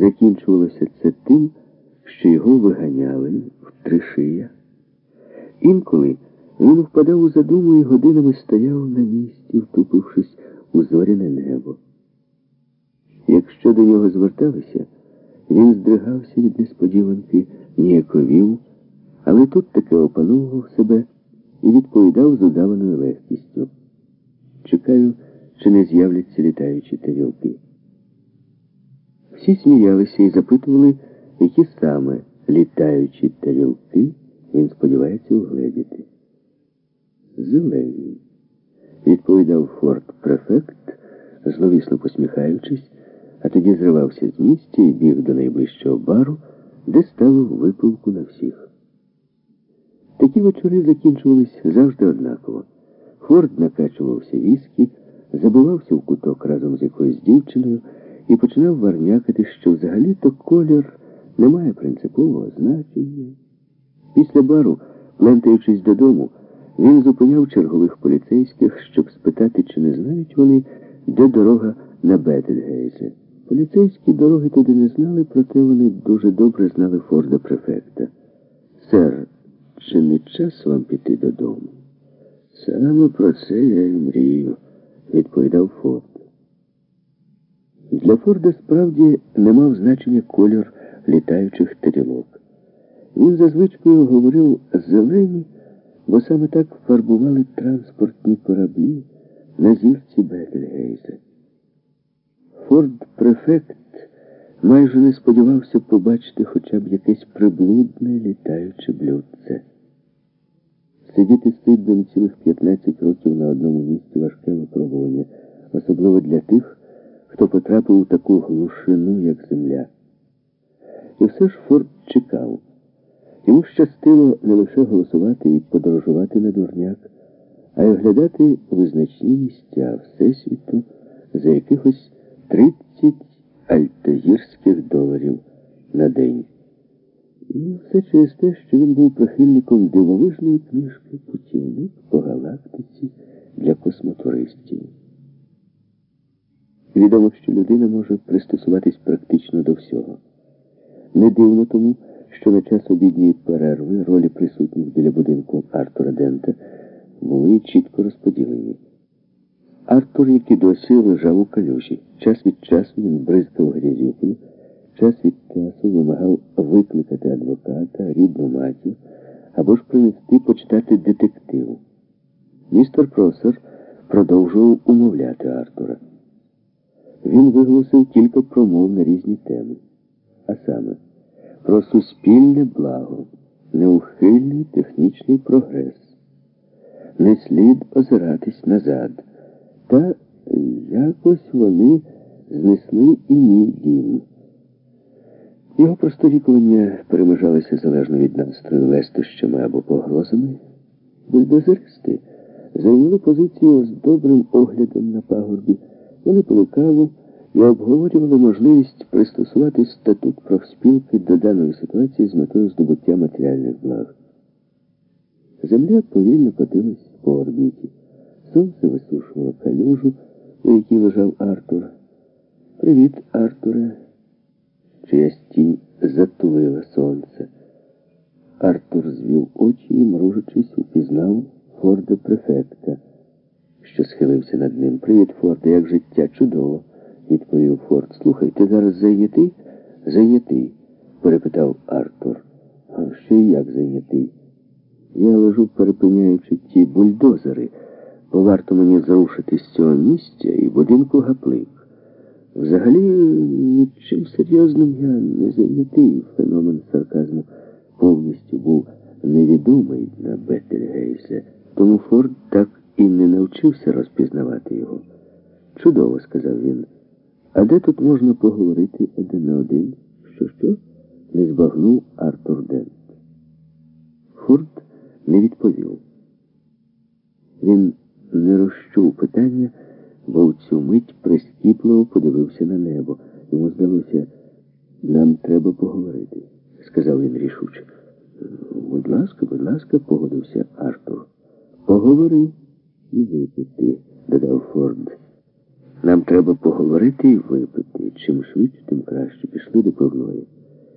Закінчувалося це тим, що його виганяли в три шия. Інколи він впадав у задуму і годинами стояв на місці, втупившись у зоряне небо. Якщо до нього зверталися, він здригався від несподіванки, ніяковів, але тут таки опановував себе і відповідав з удаваною легкістю. Чекаю, чи не з'являться літаючі тарілки. Всі сміялися і запитували, які саме літаючі тарілки він сподівається угледіти. Зелені, відповідав форт префект, зловісно посміхаючись, а тоді зривався з місця і біг до найближчого бару, де ставив випивку на всіх. Такі вечори закінчувались завжди однаково. Форд накачувався віскі, забивався в куток разом з якоюсь дівчиною і починав варнякати, що взагалі-то колір не має принципового значення. Після бару, плентаючись додому, він зупиняв чергових поліцейських, щоб спитати, чи не знають вони, де дорога на Бетельгейзе. Поліцейські дороги туди не знали, проте вони дуже добре знали Форда префекта. Сер, чи не час вам піти додому? Саме про це я й мрію, відповідав Форд. Для Форда справді не мав значення кольор літаючих тарілок. Він за звичкою говорив зелені, бо саме так фарбували транспортні кораблі на зірці Бетельгейзе. Форд префект майже не сподівався побачити хоча б якесь приблудне літаюче блюдце. Сидіти стидом цілих 15 років на одному місці важке випробування, особливо для тих, хто потрапив у таку глушину, як земля. І все ж Форд чекав. Йому щастило не лише голосувати і подорожувати на дурняк, а й оглядати визначні місця Всесвіту за якихось 30 альтагірських доларів на день. І все через те, що він був прихильником дивовижної книжки Путівник по галактиці для космотуристів. Відомо, що людина може пристосуватись практично до всього. Не дивно тому, що на час обідньої перерви ролі присутніх біля будинку Артура Дента були чітко розподілені. Артур, як досі лежав у калюжі. Час від часу він бризкав грязюкою, час від часу вимагав викликати адвоката, рідну матір або ж принести почитати детективу. Містер Просер продовжував умовляти Артура. Він виголосив кілька промов на різні теми, а саме про суспільне благо, неухильний технічний прогрес. Не слід озиратись назад. Та якось вони знесли і мій дім. Його просторікування перемежалися залежно від настрою лестощами або погрозами. Бульдозеристи зайняли позицію з добрим оглядом на пагорбі. Вони пили каву і обговорювали можливість пристосувати статут профспілки до даної ситуації з метою здобуття матеріальних благ. Земля повільно котилась по орбіті. Сонце висушувало калюжу, у якій лежав Артур. Привіт, Артуре. Чиясь тінь затулила сонце. Артур звів очі і, мружачись, упізнав Форда префекта, що схилився над ним. Привіт, Форде, як життя чудово, відповів Форд. Слухай, ти зараз зайнятий? Зайнятий, перепитав Артур. А ще як зайнятий? Я лежу, перепиняючи ті бульдозери. Бо варто мені зрушити з цього місця і будинку гаплик. Взагалі, нічим серйозним я не зайнятий. Феномен сарказму повністю був невідомий на Бетельгейзе. Тому Форд так і не навчився розпізнавати його. Чудово, сказав він. А де тут можна поговорити один на один? Що, що? Не збагнув Артур Дент. Форд не відповів. Він не розчув питання, бо в цю мить прискіпливо подивився на небо. Йому здалося, нам треба поговорити, сказав він рішуче. Будь ласка, будь ласка, погодився Артур. Поговори і випити, додав Форд. Нам треба поговорити і випити. Чим швидше, тим краще. Пішли до пивної.